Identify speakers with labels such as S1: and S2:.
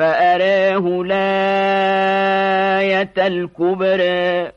S1: فأراه الآية الكبرى.